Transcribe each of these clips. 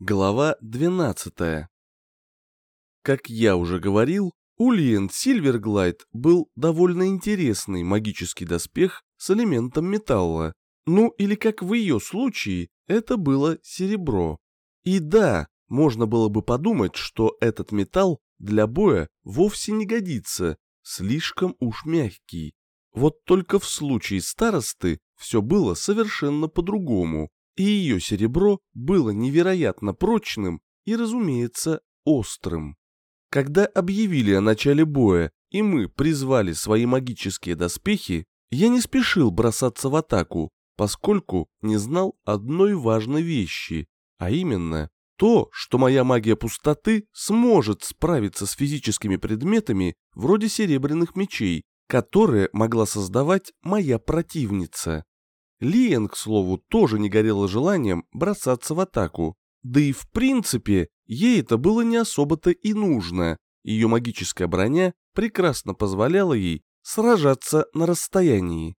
Глава 12. Как я уже говорил, у Лиен Сильверглайд был довольно интересный магический доспех с элементом металла. Ну или как в ее случае, это было серебро. И да, можно было бы подумать, что этот металл для боя вовсе не годится, слишком уж мягкий. Вот только в случае старосты все было совершенно по-другому и ее серебро было невероятно прочным и, разумеется, острым. Когда объявили о начале боя, и мы призвали свои магические доспехи, я не спешил бросаться в атаку, поскольку не знал одной важной вещи, а именно то, что моя магия пустоты сможет справиться с физическими предметами вроде серебряных мечей, которые могла создавать моя противница. Лиен, к слову, тоже не горела желанием бросаться в атаку. Да и в принципе, ей это было не особо-то и нужно. Ее магическая броня прекрасно позволяла ей сражаться на расстоянии.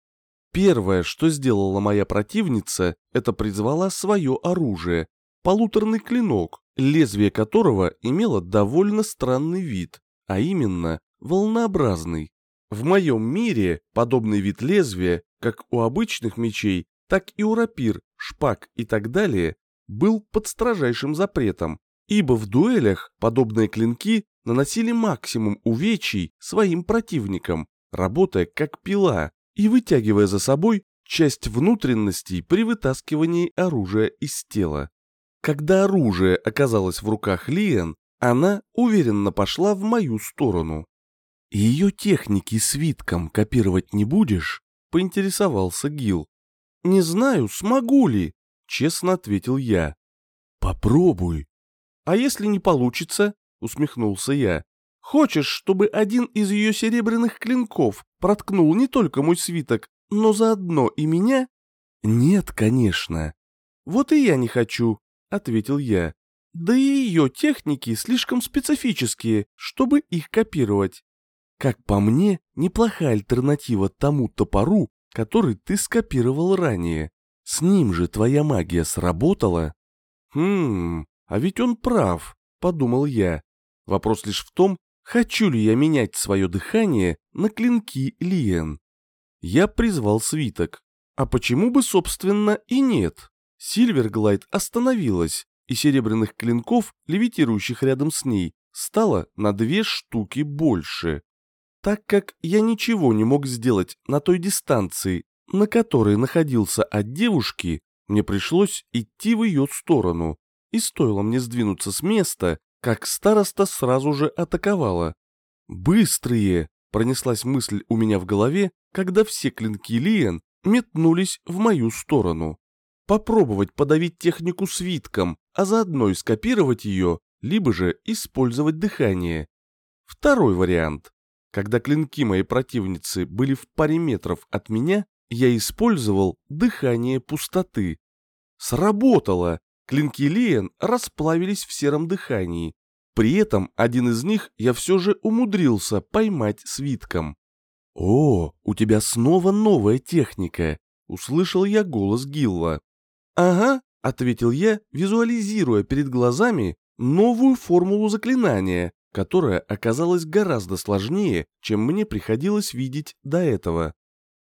Первое, что сделала моя противница, это призвала свое оружие, полуторный клинок, лезвие которого имело довольно странный вид, а именно волнообразный. В моем мире подобный вид лезвия, как у обычных мечей, так и у рапир, шпаг и так далее, был под строжайшим запретом, ибо в дуэлях подобные клинки наносили максимум увечий своим противникам, работая как пила и вытягивая за собой часть внутренностей при вытаскивании оружия из тела. Когда оружие оказалось в руках Лиен, она уверенно пошла в мою сторону. «Ее техники свитком копировать не будешь?» — поинтересовался Гил. «Не знаю, смогу ли», — честно ответил я. «Попробуй». «А если не получится?» — усмехнулся я. «Хочешь, чтобы один из ее серебряных клинков проткнул не только мой свиток, но заодно и меня?» «Нет, конечно». «Вот и я не хочу», — ответил я. «Да и ее техники слишком специфические, чтобы их копировать». Как по мне, неплохая альтернатива тому топору, который ты скопировал ранее. С ним же твоя магия сработала? Хм, а ведь он прав, подумал я. Вопрос лишь в том, хочу ли я менять свое дыхание на клинки Лиен. Я призвал свиток. А почему бы, собственно, и нет? Сильверглайд остановилась, и серебряных клинков, левитирующих рядом с ней, стало на две штуки больше. Так как я ничего не мог сделать на той дистанции, на которой находился от девушки, мне пришлось идти в ее сторону. И стоило мне сдвинуться с места, как староста сразу же атаковала. «Быстрые!» — пронеслась мысль у меня в голове, когда все клинки Лиен метнулись в мою сторону. Попробовать подавить технику свитком, а заодно и скопировать ее, либо же использовать дыхание. Второй вариант. Когда клинки моей противницы были в паре метров от меня, я использовал дыхание пустоты. Сработало! Клинки Лиен расплавились в сером дыхании. При этом один из них я все же умудрился поймать свитком. «О, у тебя снова новая техника!» — услышал я голос Гилла. «Ага», — ответил я, визуализируя перед глазами новую формулу заклинания, которая оказалась гораздо сложнее, чем мне приходилось видеть до этого.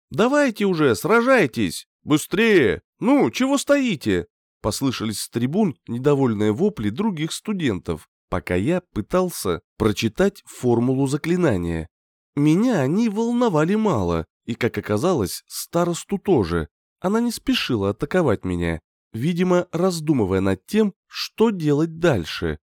«Давайте уже, сражайтесь! Быстрее! Ну, чего стоите?» Послышались с трибун недовольные вопли других студентов, пока я пытался прочитать формулу заклинания. Меня они волновали мало, и, как оказалось, старосту тоже. Она не спешила атаковать меня, видимо, раздумывая над тем, что делать дальше.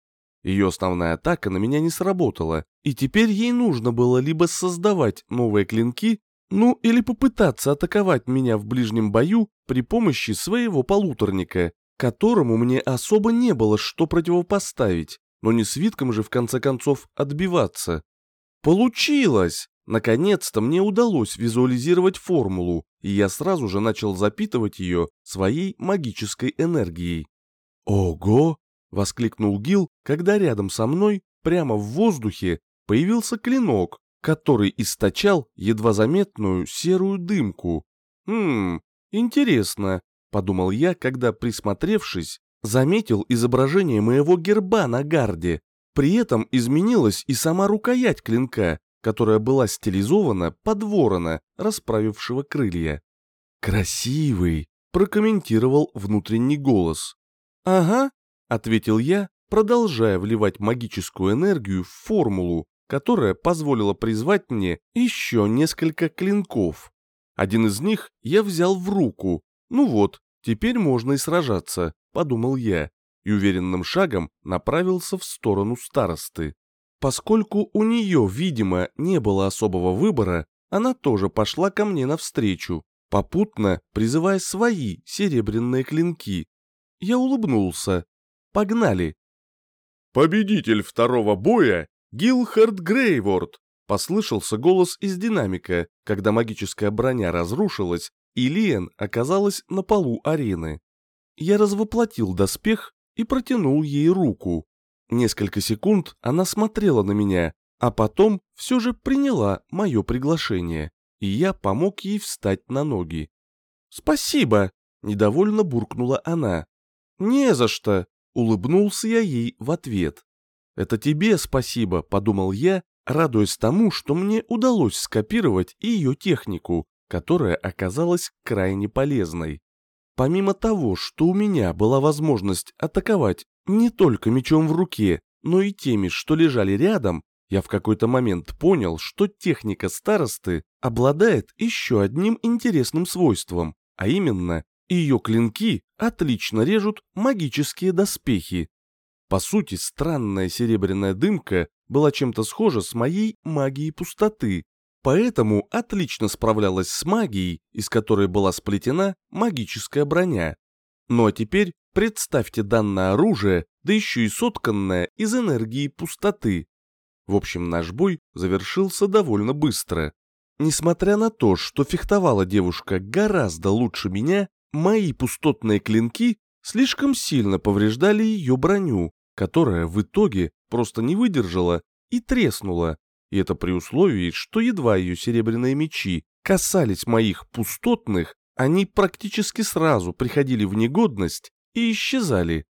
Ее основная атака на меня не сработала, и теперь ей нужно было либо создавать новые клинки, ну или попытаться атаковать меня в ближнем бою при помощи своего полуторника, которому мне особо не было что противопоставить, но не свитком же в конце концов отбиваться. Получилось! Наконец-то мне удалось визуализировать формулу, и я сразу же начал запитывать ее своей магической энергией. Ого! — воскликнул Гил, когда рядом со мной, прямо в воздухе, появился клинок, который источал едва заметную серую дымку. «Хм, интересно», — подумал я, когда, присмотревшись, Заметил изображение моего герба на гарде. При этом изменилась и сама рукоять клинка, которая была стилизована под ворона, расправившего крылья. «Красивый!» — прокомментировал внутренний голос. «Ага», — ответил я, продолжая вливать магическую энергию в формулу, которая позволила призвать мне еще несколько клинков. Один из них я взял в руку. Ну вот, теперь можно и сражаться, подумал я, и уверенным шагом направился в сторону старосты. Поскольку у нее, видимо, не было особого выбора, она тоже пошла ко мне навстречу, попутно призывая свои серебряные клинки. Я улыбнулся. Погнали. «Победитель второго боя Гилхард Грейворд!» Послышался голос из динамика, когда магическая броня разрушилась, и Лиен оказалась на полу арены. Я развоплотил доспех и протянул ей руку. Несколько секунд она смотрела на меня, а потом все же приняла мое приглашение, и я помог ей встать на ноги. «Спасибо!» — недовольно буркнула она. «Не за что!» — улыбнулся я ей в ответ. «Это тебе спасибо», — подумал я, радуясь тому, что мне удалось скопировать ее технику, которая оказалась крайне полезной. Помимо того, что у меня была возможность атаковать не только мечом в руке, но и теми, что лежали рядом, я в какой-то момент понял, что техника старосты обладает еще одним интересным свойством, а именно, ее клинки отлично режут магические доспехи. По сути, странная серебряная дымка была чем-то схожа с моей магией пустоты, поэтому отлично справлялась с магией, из которой была сплетена магическая броня. Ну а теперь представьте данное оружие, да еще и сотканное из энергии пустоты. В общем, наш бой завершился довольно быстро. Несмотря на то, что фехтовала девушка гораздо лучше меня, мои пустотные клинки слишком сильно повреждали ее броню, которая в итоге просто не выдержала и треснула, и это при условии, что едва ее серебряные мечи касались моих пустотных, они практически сразу приходили в негодность и исчезали.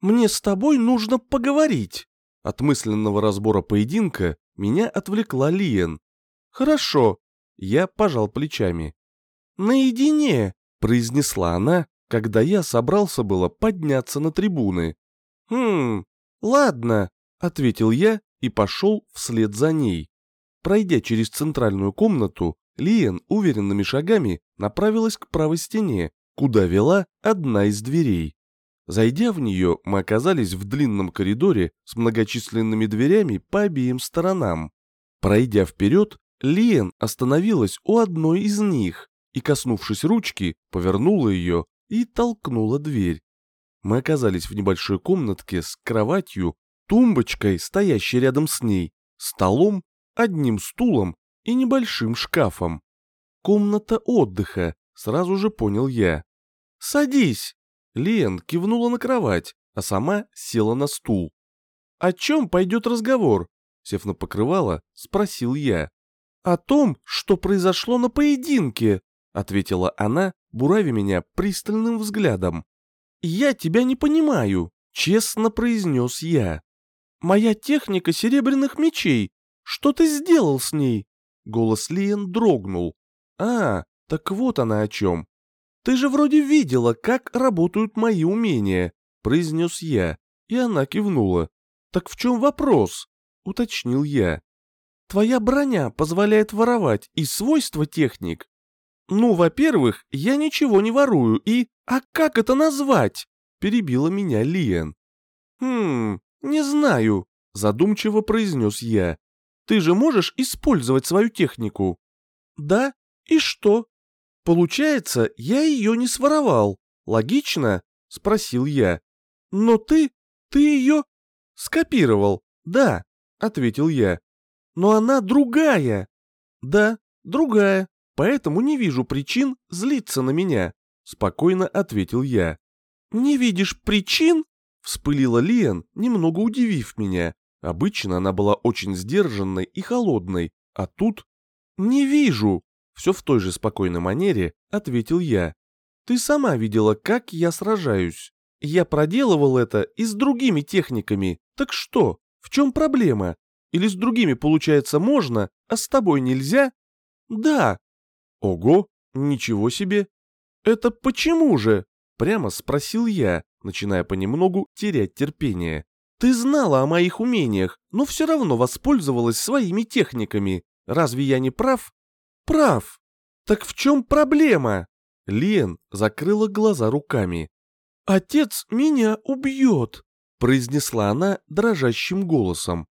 «Мне с тобой нужно поговорить», от мысленного разбора поединка меня отвлекла Лиен. «Хорошо», — я пожал плечами. «Наедине», — произнесла она, когда я собрался было подняться на трибуны. «Хм, ладно», — ответил я и пошел вслед за ней. Пройдя через центральную комнату, Лиен уверенными шагами направилась к правой стене, куда вела одна из дверей. Зайдя в нее, мы оказались в длинном коридоре с многочисленными дверями по обеим сторонам. Пройдя вперед, Лиен остановилась у одной из них и, коснувшись ручки, повернула ее и толкнула дверь. Мы оказались в небольшой комнатке с кроватью, тумбочкой, стоящей рядом с ней, столом, одним стулом и небольшим шкафом. Комната отдыха, сразу же понял я. «Садись!» Лен кивнула на кровать, а сама села на стул. «О чем пойдет разговор?» Сев на покрывало, спросил я. «О том, что произошло на поединке», ответила она, бурави меня пристальным взглядом. «Я тебя не понимаю», честно произнес я. «Моя техника серебряных мечей. Что ты сделал с ней?» Голос Лиен дрогнул. «А, так вот она о чем. «Ты же вроде видела, как работают мои умения», — произнес я, и она кивнула. «Так в чем вопрос?» — уточнил я. «Твоя броня позволяет воровать и свойства техник?» «Ну, во-первых, я ничего не ворую и... А как это назвать?» — перебила меня Лиен. «Хм, не знаю», — задумчиво произнес я. «Ты же можешь использовать свою технику?» «Да? И что?» Получается, я ее не своровал. Логично? Спросил я. Но ты, ты ее скопировал. Да, ответил я. Но она другая. Да, другая. Поэтому не вижу причин злиться на меня. Спокойно ответил я. Не видишь причин? Вспылила Лиан, немного удивив меня. Обычно она была очень сдержанной и холодной, а тут... «Не вижу», все в той же спокойной манере ответил я. «Ты сама видела, как я сражаюсь». Я проделывал это и с другими техниками. Так что, в чем проблема? Или с другими, получается, можно, а с тобой нельзя? Да. Ого, ничего себе. Это почему же? Прямо спросил я, начиная понемногу терять терпение. Ты знала о моих умениях, но все равно воспользовалась своими техниками. Разве я не прав? Прав. Так в чем проблема? Лен закрыла глаза руками. «Отец меня убьет», — произнесла она дрожащим голосом.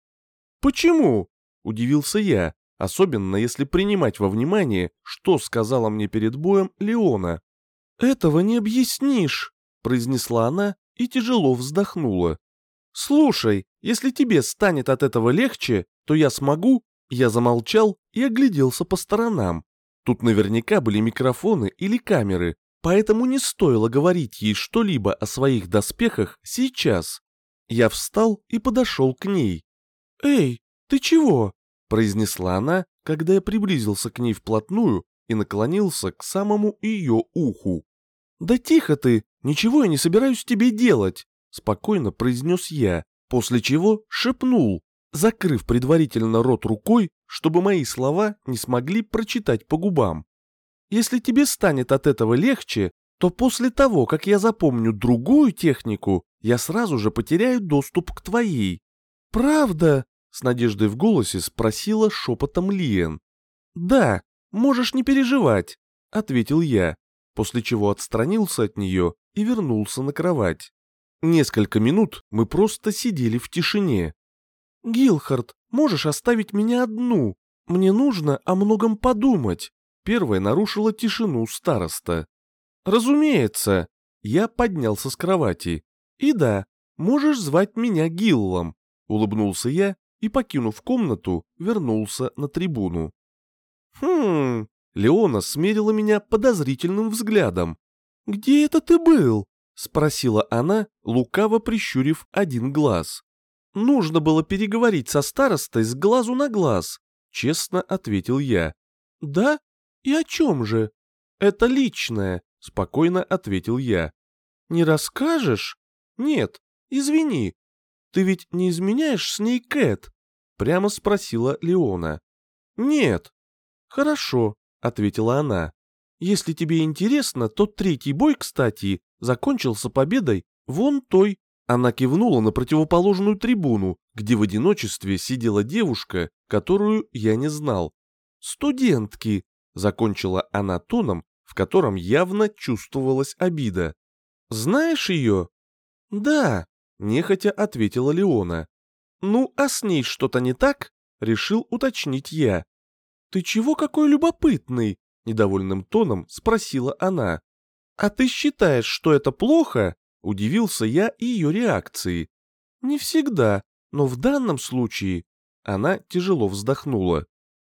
«Почему?» — удивился я, особенно если принимать во внимание, что сказала мне перед боем Леона. «Этого не объяснишь», — произнесла она и тяжело вздохнула. «Слушай, если тебе станет от этого легче, то я смогу...» Я замолчал и огляделся по сторонам. Тут наверняка были микрофоны или камеры, поэтому не стоило говорить ей что-либо о своих доспехах сейчас. Я встал и подошел к ней. «Эй, ты чего?» — произнесла она, когда я приблизился к ней вплотную и наклонился к самому ее уху. «Да тихо ты, ничего я не собираюсь тебе делать», — спокойно произнес я, после чего шепнул, закрыв предварительно рот рукой, чтобы мои слова не смогли прочитать по губам. Если тебе станет от этого легче, то после того, как я запомню другую технику, я сразу же потеряю доступ к твоей. Правда? С надеждой в голосе спросила шепотом Лиен. Да, можешь не переживать, ответил я, после чего отстранился от нее и вернулся на кровать. Несколько минут мы просто сидели в тишине. «Гилхард, можешь оставить меня одну? Мне нужно о многом подумать», Первая нарушила тишину староста. «Разумеется!» Я поднялся с кровати. «И да, можешь звать меня Гиллом», — улыбнулся я и, покинув комнату, вернулся на трибуну. «Хм...» — Леона смерила меня подозрительным взглядом. «Где это ты был?» — спросила она, лукаво прищурив один глаз. «Нужно было переговорить со старостой с глазу на глаз», — честно ответил я. «Да? «И о чем же?» «Это личное», — спокойно ответил я. «Не расскажешь?» «Нет, извини. Ты ведь не изменяешь с ней Кэт?» Прямо спросила Леона. «Нет». «Хорошо», — ответила она. «Если тебе интересно, то третий бой, кстати, закончился победой вон той». Она кивнула на противоположную трибуну, где в одиночестве сидела девушка, которую я не знал. «Студентки», Закончила она тоном, в котором явно чувствовалась обида. «Знаешь ее?» «Да», — нехотя ответила Леона. «Ну, а с ней что-то не так?» — решил уточнить я. «Ты чего какой любопытный?» — недовольным тоном спросила она. «А ты считаешь, что это плохо?» — удивился я ее реакции. «Не всегда, но в данном случае...» Она тяжело вздохнула.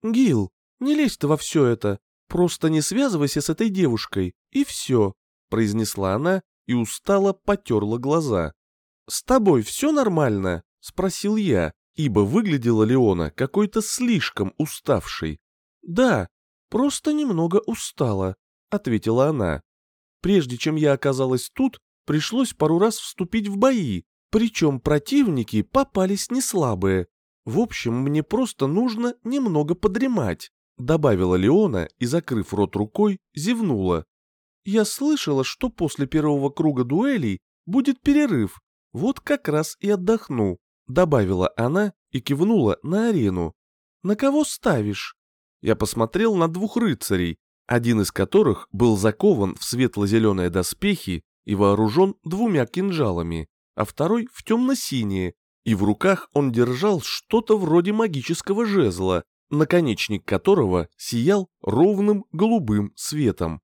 «Гил, не лезь ты во все это, просто не связывайся с этой девушкой, и все», — произнесла она и устало потерла глаза. «С тобой все нормально?» — спросил я, ибо выглядела Леона какой-то слишком уставшей. «Да, просто немного устала», — ответила она. «Прежде чем я оказалась тут, пришлось пару раз вступить в бои, причем противники попались не слабые. В общем, мне просто нужно немного подремать добавила Леона и, закрыв рот рукой, зевнула. «Я слышала, что после первого круга дуэлей будет перерыв. Вот как раз и отдохну», — добавила она и кивнула на арену. «На кого ставишь?» Я посмотрел на двух рыцарей, один из которых был закован в светло-зеленые доспехи и вооружен двумя кинжалами, а второй в темно-синие, и в руках он держал что-то вроде магического жезла, наконечник которого сиял ровным голубым светом.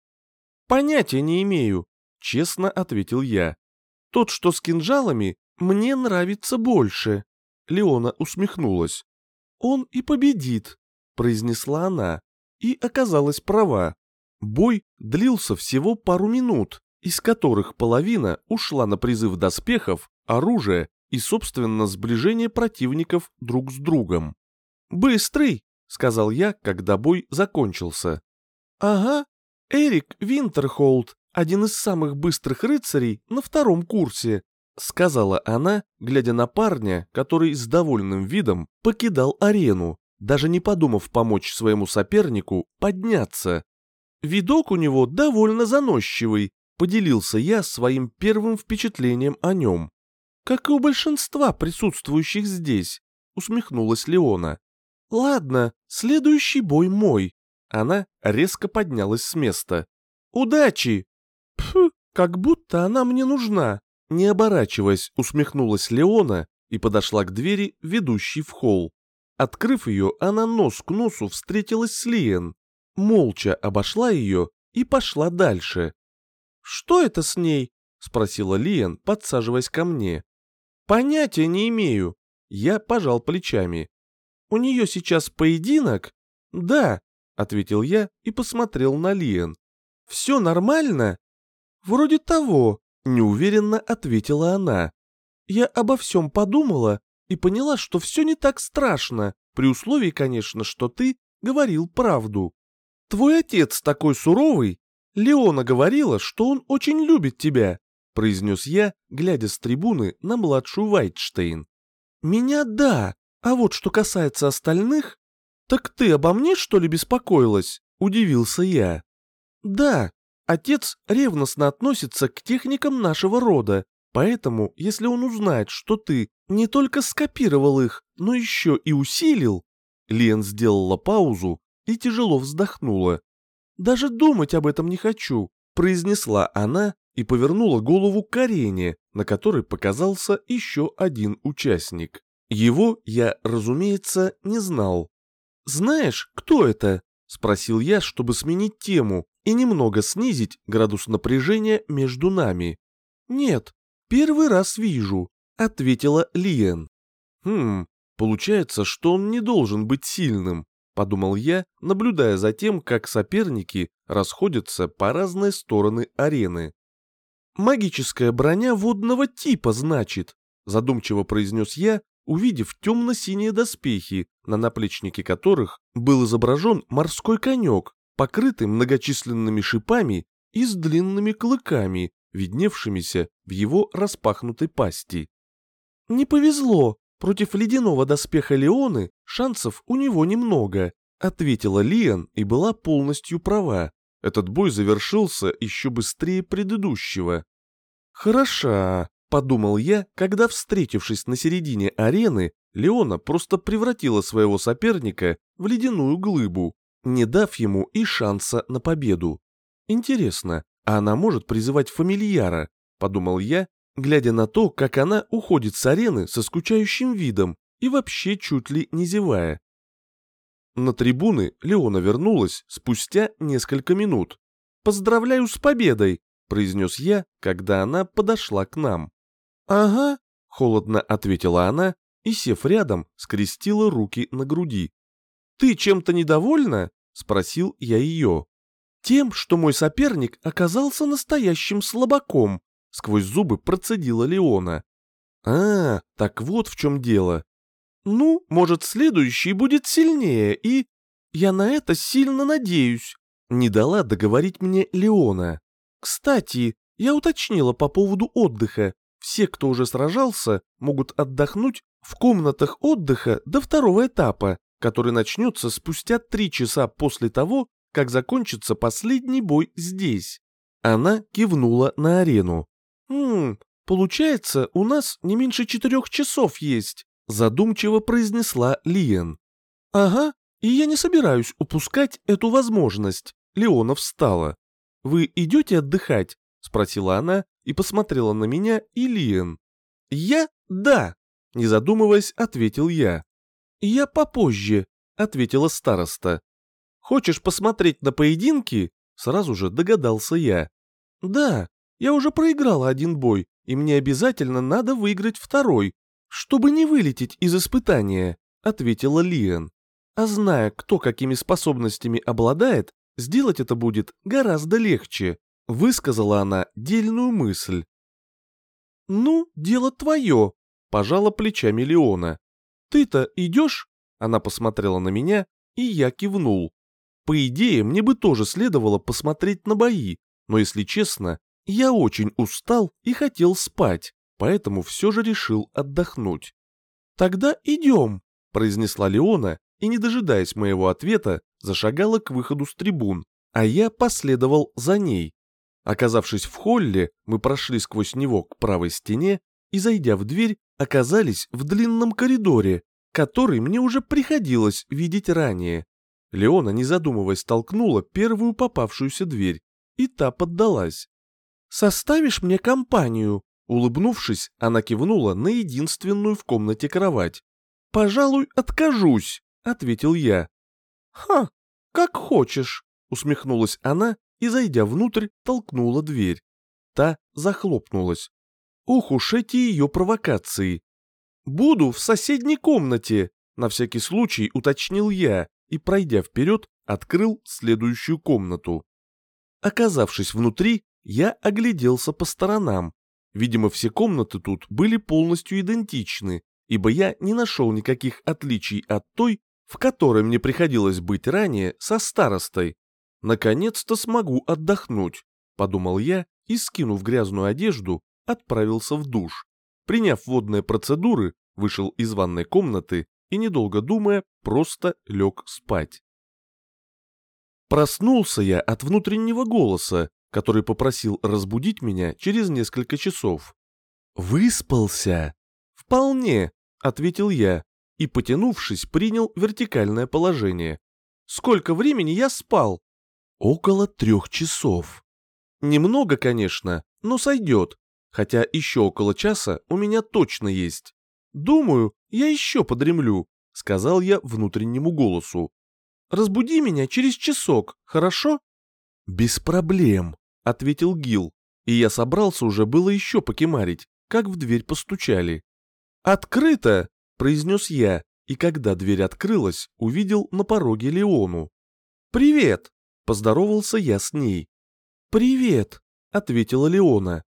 «Понятия не имею», — честно ответил я. «Тот, что с кинжалами, мне нравится больше». Леона усмехнулась. «Он и победит», — произнесла она, и оказалась права. Бой длился всего пару минут, из которых половина ушла на призыв доспехов, оружия и, собственно, сближение противников друг с другом. «Быстрый!» — сказал я, когда бой закончился. «Ага, Эрик Винтерхолд, один из самых быстрых рыцарей на втором курсе», сказала она, глядя на парня, который с довольным видом покидал арену, даже не подумав помочь своему сопернику подняться. Видок у него довольно заносчивый, поделился я своим первым впечатлением о нем. Как и у большинства присутствующих здесь, усмехнулась Леона. Ладно, следующий бой мой. Она резко поднялась с места. Удачи! Пф, как будто она мне нужна. Не оборачиваясь, усмехнулась Леона и подошла к двери, ведущей в холл. Открыв ее, она нос к носу встретилась с Лиен. Молча обошла ее и пошла дальше. «Что это с ней?» — спросила Лиен, подсаживаясь ко мне. «Понятия не имею». Я пожал плечами. «У нее сейчас поединок?» «Да», — ответил я и посмотрел на Лиен. «Все нормально?» «Вроде того», — неуверенно ответила она. «Я обо всем подумала и поняла, что все не так страшно, при условии, конечно, что ты говорил правду. Твой отец такой суровый. Леона говорила, что он очень любит тебя произнес я, глядя с трибуны на младшую Вайтштейн. «Меня да, а вот что касается остальных...» «Так ты обо мне, что ли, беспокоилась?» — удивился я. «Да, отец ревностно относится к техникам нашего рода, поэтому, если он узнает, что ты не только скопировал их, но еще и усилил...» Лен сделала паузу и тяжело вздохнула. «Даже думать об этом не хочу», — произнесла она, и повернула голову к арене, на которой показался еще один участник. Его я, разумеется, не знал. «Знаешь, кто это?» — спросил я, чтобы сменить тему и немного снизить градус напряжения между нами. «Нет, первый раз вижу», — ответила Лиен. «Хм, получается, что он не должен быть сильным», — подумал я, наблюдая за тем, как соперники расходятся по разные стороны арены. «Магическая броня водного типа, значит», задумчиво произнес я, увидев темно-синие доспехи, на наплечнике которых был изображен морской конек, покрытый многочисленными шипами и с длинными клыками, видневшимися в его распахнутой пасти. «Не повезло, против ледяного доспеха Леоны шансов у него немного», ответила Лиан и была полностью права. Этот бой завершился еще быстрее предыдущего. «Хороша», — подумал я, когда, встретившись на середине арены, Леона просто превратила своего соперника в ледяную глыбу, не дав ему и шанса на победу. «Интересно, а она может призывать фамильяра?» — подумал я, глядя на то, как она уходит с арены со скучающим видом и вообще чуть ли не зевая. На трибуны Леона вернулась спустя несколько минут. «Поздравляю с победой!» — произнес я, когда она подошла к нам. «Ага», — холодно ответила она и, сев рядом, скрестила руки на груди. «Ты чем-то недовольна?» — спросил я ее. «Тем, что мой соперник оказался настоящим слабаком», — сквозь зубы процедила Леона. «А, так вот в чем дело. Ну, может, следующий будет сильнее, и... Я на это сильно надеюсь. Не дала договорить мне Леона. Кстати, я уточнила по поводу отдыха. Все, кто уже сражался, могут отдохнуть в комнатах отдыха до второго этапа, который начнется спустя три часа после того, как закончится последний бой здесь. Она кивнула на арену. «Хм, получается, у нас не меньше четырех часов есть задумчиво произнесла Лиен. «Ага, и я не собираюсь упускать эту возможность». Леона встала. «Вы идете отдыхать?» — спросила она и посмотрела на меня и Лиен. «Я? Да!» — не задумываясь, ответил я. «Я попозже», — ответила староста. «Хочешь посмотреть на поединки?» — сразу же догадался я. «Да, я уже проиграла один бой, и мне обязательно надо выиграть второй, «Чтобы не вылететь из испытания», — ответила Лиэн. «А зная, кто какими способностями обладает, сделать это будет гораздо легче», — высказала она дельную мысль. «Ну, дело твое», — пожала плечами Леона. «Ты-то идешь?» — она посмотрела на меня, и я кивнул. По идее, мне бы тоже следовало посмотреть на бои, но если честно, я очень устал и хотел спать, поэтому все же решил отдохнуть. «Тогда идем», — произнесла Леона и, не дожидаясь моего ответа, зашагала к выходу с трибун, а я последовал за ней. Оказавшись в холле, мы прошли сквозь него к правой стене и, зайдя в дверь, оказались в длинном коридоре, который мне уже приходилось видеть ранее. Леона, не задумываясь, толкнула первую попавшуюся дверь, и та поддалась. «Составишь мне компанию?» Улыбнувшись, она кивнула на единственную в комнате кровать. «Пожалуй, откажусь», — ответил я. «Ха, как хочешь», — усмехнулась она и, зайдя внутрь, толкнула дверь. Та захлопнулась. Ух уж эти ее провокации. «Буду в соседней комнате», — на всякий случай уточнил я и, пройдя вперед, открыл следующую комнату. Оказавшись внутри, я огляделся по сторонам. Видимо, все комнаты тут были полностью идентичны, ибо я не нашел никаких отличий от той, в которой мне приходилось быть ранее со старостой. Наконец-то смогу отдохнуть, подумал я и, скинув грязную одежду, отправился в душ. Приняв водные процедуры, вышел из ванной комнаты и, недолго думая, просто лег спать. Проснулся я от внутреннего голоса, который попросил разбудить меня через несколько часов. «Выспался?» «Вполне», — ответил я, и, потянувшись, принял вертикальное положение. «Сколько времени я спал?» «Около трех часов». «Немного, конечно, но сойдет, хотя еще около часа у меня точно есть. Думаю, я еще подремлю», — сказал я внутреннему голосу. «Разбуди меня через часок, хорошо?» «Без проблем», — ответил Гил, и я собрался уже было еще покемарить, как в дверь постучали. «Открыто!» — произнес я, и когда дверь открылась, увидел на пороге Леону. «Привет!» — поздоровался я с ней. «Привет!» — ответила Леона.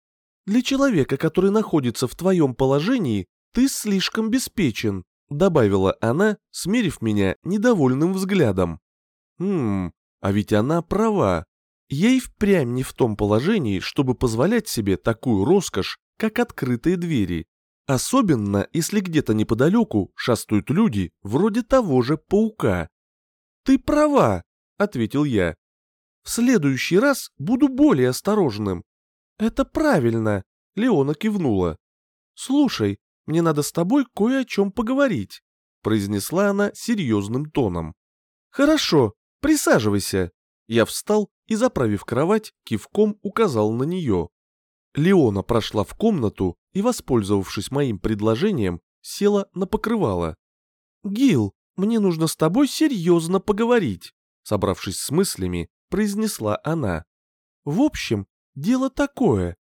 «Для человека, который находится в твоем положении, ты слишком беспечен», — добавила она, смерив меня недовольным взглядом. «Хм, а ведь она права. Ей впрямь не в том положении, чтобы позволять себе такую роскошь, как открытые двери. Особенно, если где-то неподалеку шастают люди вроде того же паука. «Ты права», — ответил я. «В следующий раз буду более осторожным». «Это правильно», — Леона кивнула. «Слушай, мне надо с тобой кое о чем поговорить», — произнесла она серьезным тоном. «Хорошо, присаживайся». Я встал и, заправив кровать, кивком указал на нее. Леона прошла в комнату и, воспользовавшись моим предложением, села на покрывало. «Гил, мне нужно с тобой серьезно поговорить», собравшись с мыслями, произнесла она. «В общем, дело такое.